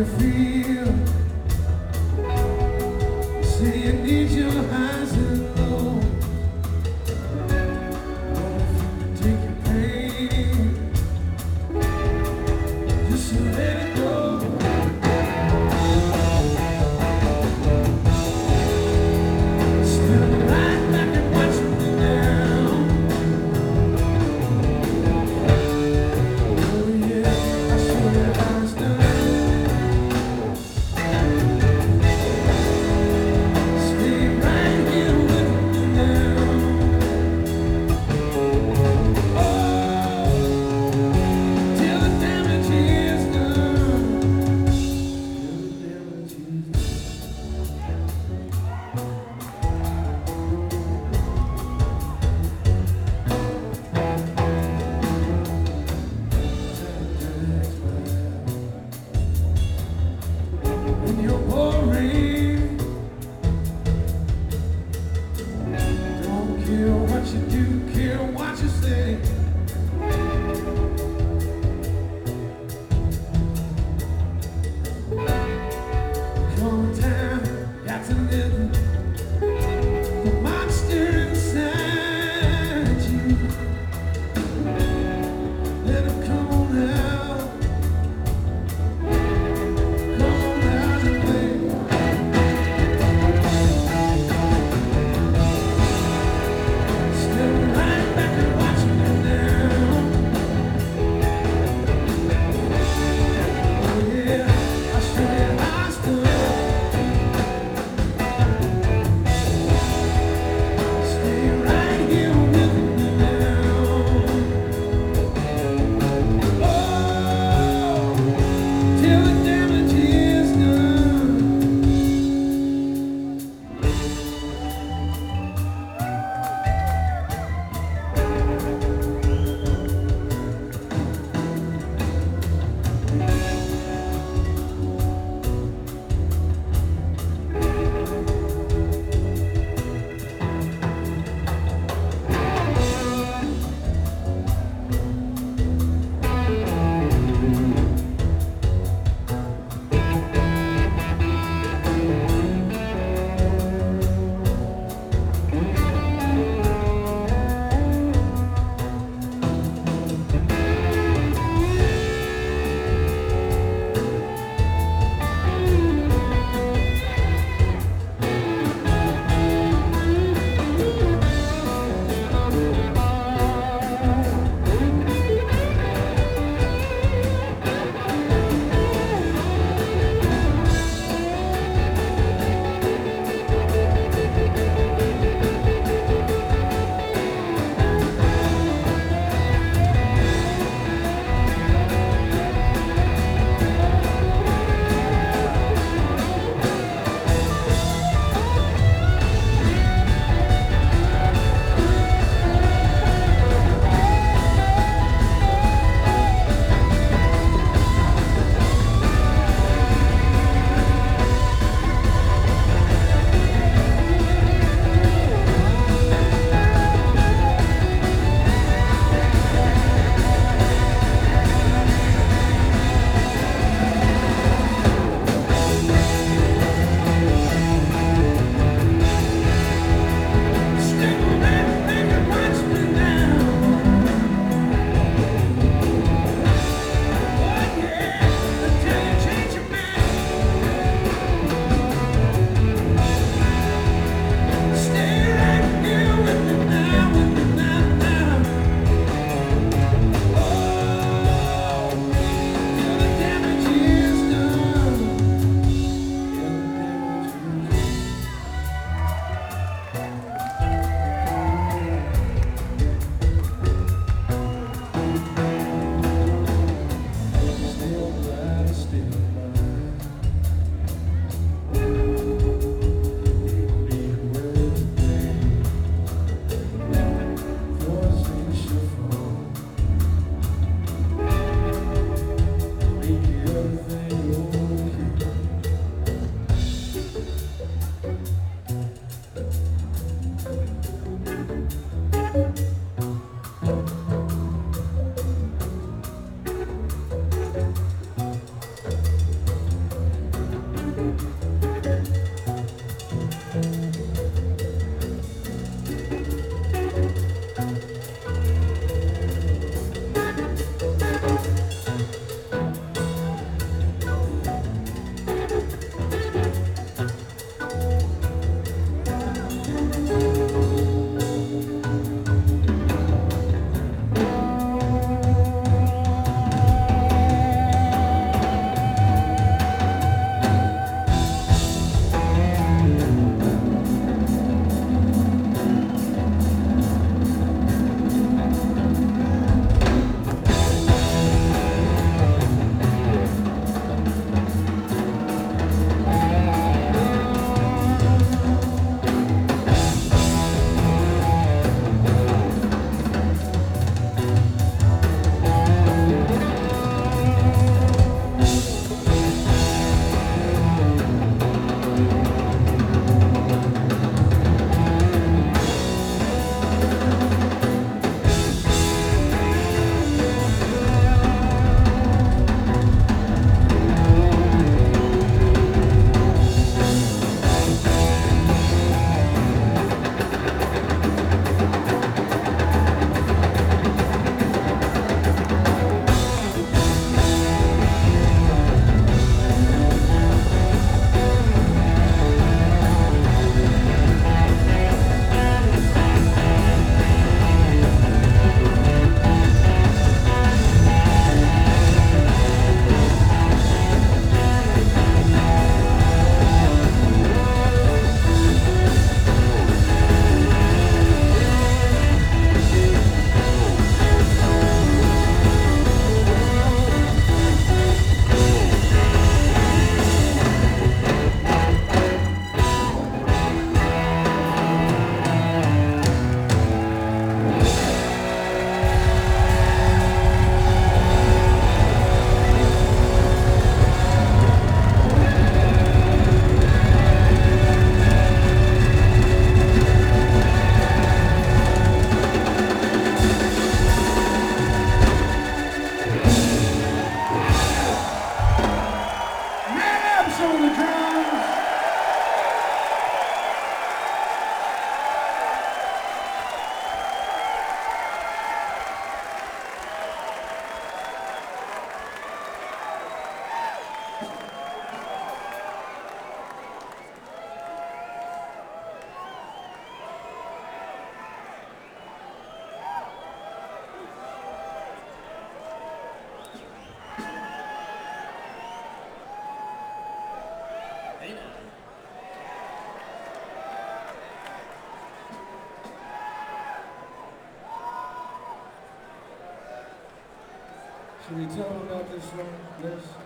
know how do, care Should we tell them about this song, Liz?